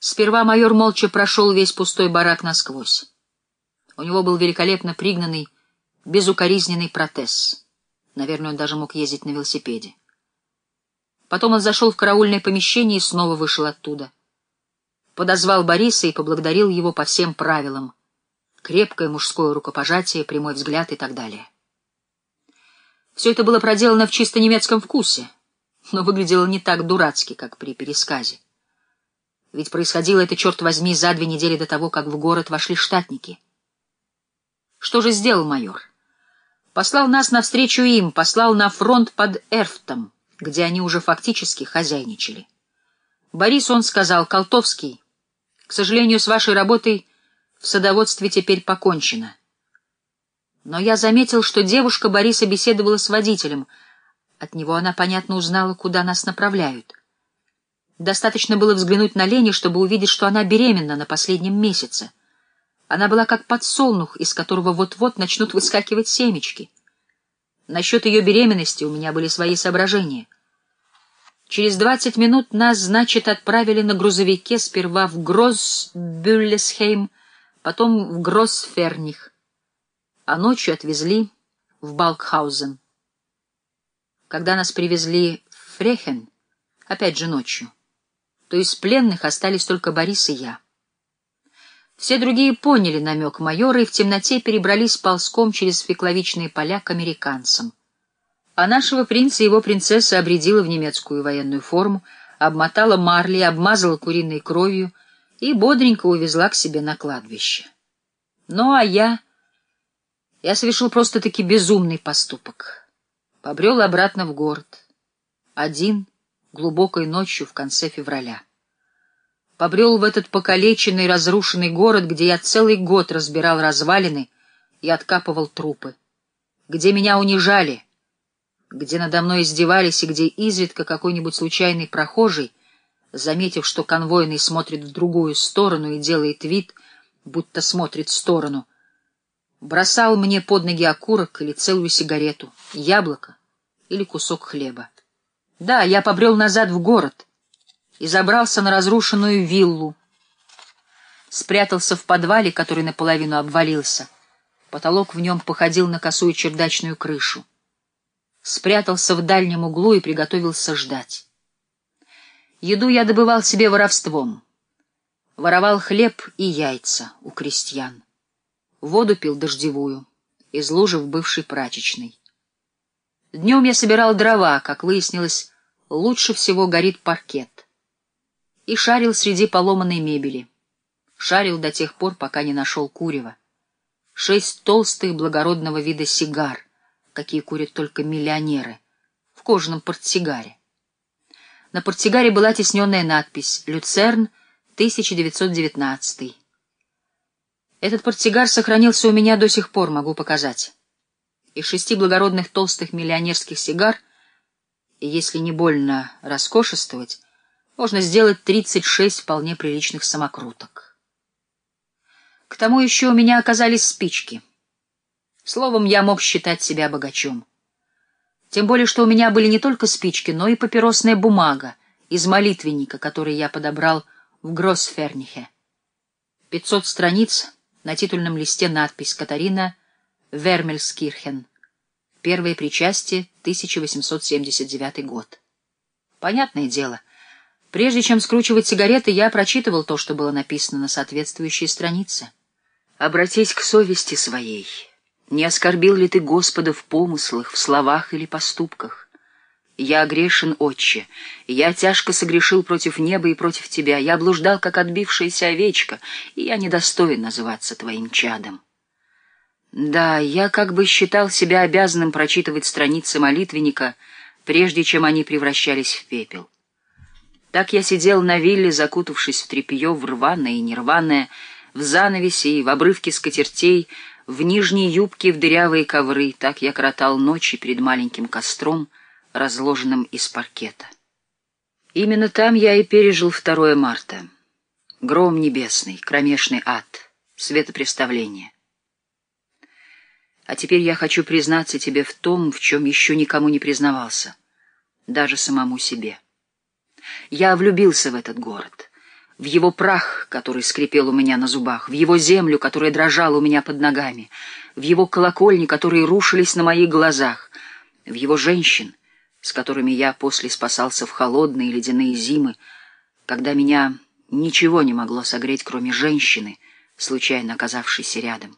Сперва майор молча прошел весь пустой барак насквозь. У него был великолепно пригнанный, безукоризненный протез. Наверное, он даже мог ездить на велосипеде. Потом он зашел в караульное помещение и снова вышел оттуда. Подозвал Бориса и поблагодарил его по всем правилам. Крепкое мужское рукопожатие, прямой взгляд и так далее. Все это было проделано в чисто немецком вкусе, но выглядело не так дурацки, как при пересказе. Ведь происходило это, черт возьми, за две недели до того, как в город вошли штатники. Что же сделал майор? Послал нас навстречу им, послал на фронт под Эрфтом, где они уже фактически хозяйничали. Борис он сказал, Колтовский, к сожалению, с вашей работой в садоводстве теперь покончено. Но я заметил, что девушка Бориса беседовала с водителем. От него она, понятно, узнала, куда нас направляют. Достаточно было взглянуть на Лени, чтобы увидеть, что она беременна на последнем месяце. Она была как подсолнух, из которого вот-вот начнут выскакивать семечки. Насчет ее беременности у меня были свои соображения. Через двадцать минут нас, значит, отправили на грузовике сперва в Гроссбюллесхейм, потом в Гроссферних, а ночью отвезли в Балкхаузен. Когда нас привезли в Фрехен, опять же ночью, то из пленных остались только Борис и я. Все другие поняли намек майора и в темноте перебрались ползком через фекловичные поля к американцам. А нашего принца его принцесса обредила в немецкую военную форму, обмотала марли, обмазала куриной кровью и бодренько увезла к себе на кладбище. Ну, а я... Я совершил просто-таки безумный поступок. Побрел обратно в город. Один — глубокой ночью в конце февраля. Побрел в этот покалеченный, разрушенный город, где я целый год разбирал развалины и откапывал трупы, где меня унижали, где надо мной издевались и где изредка какой-нибудь случайный прохожий, заметив, что конвойный смотрит в другую сторону и делает вид, будто смотрит в сторону, бросал мне под ноги окурок или целую сигарету, яблоко или кусок хлеба. Да, я побрел назад в город и забрался на разрушенную виллу. Спрятался в подвале, который наполовину обвалился. Потолок в нем походил на косую чердачную крышу. Спрятался в дальнем углу и приготовился ждать. Еду я добывал себе воровством. Воровал хлеб и яйца у крестьян. Воду пил дождевую, из лужи в бывшей прачечной. Днем я собирал дрова, как выяснилось, лучше всего горит паркет. И шарил среди поломанной мебели. Шарил до тех пор, пока не нашел курева. Шесть толстых благородного вида сигар, какие курят только миллионеры, в кожаном портсигаре. На портсигаре была тесненная надпись «Люцерн, 1919». Этот портсигар сохранился у меня до сих пор, могу показать. Из шести благородных толстых миллионерских сигар, и если не больно роскошествовать, можно сделать 36 вполне приличных самокруток. К тому еще у меня оказались спички. Словом, я мог считать себя богачом. Тем более, что у меня были не только спички, но и папиросная бумага из молитвенника, который я подобрал в Гроссфернихе. Пятьсот страниц, на титульном листе надпись «Катарина Вермельскирхен. Первое причастие, 1879 год. Понятное дело, прежде чем скручивать сигареты, я прочитывал то, что было написано на соответствующей странице. «Обратись к совести своей. Не оскорбил ли ты Господа в помыслах, в словах или поступках? Я грешен, отче, я тяжко согрешил против неба и против тебя, я блуждал, как отбившаяся овечка, и я недостоин называться твоим чадом». Да, я как бы считал себя обязанным прочитывать страницы молитвенника, прежде чем они превращались в пепел. Так я сидел на вилле, закутавшись в тряпье, в рваное и нерваное, в занавесе и в обрывке скатертей, в нижней юбке в дырявые ковры. Так я кротал ночи перед маленьким костром, разложенным из паркета. Именно там я и пережил 2 марта. Гром небесный, кромешный ад, светопреставление. А теперь я хочу признаться тебе в том, в чем еще никому не признавался, даже самому себе. Я влюбился в этот город, в его прах, который скрипел у меня на зубах, в его землю, которая дрожала у меня под ногами, в его колокольни, которые рушились на моих глазах, в его женщин, с которыми я после спасался в холодные ледяные зимы, когда меня ничего не могло согреть, кроме женщины, случайно оказавшейся рядом.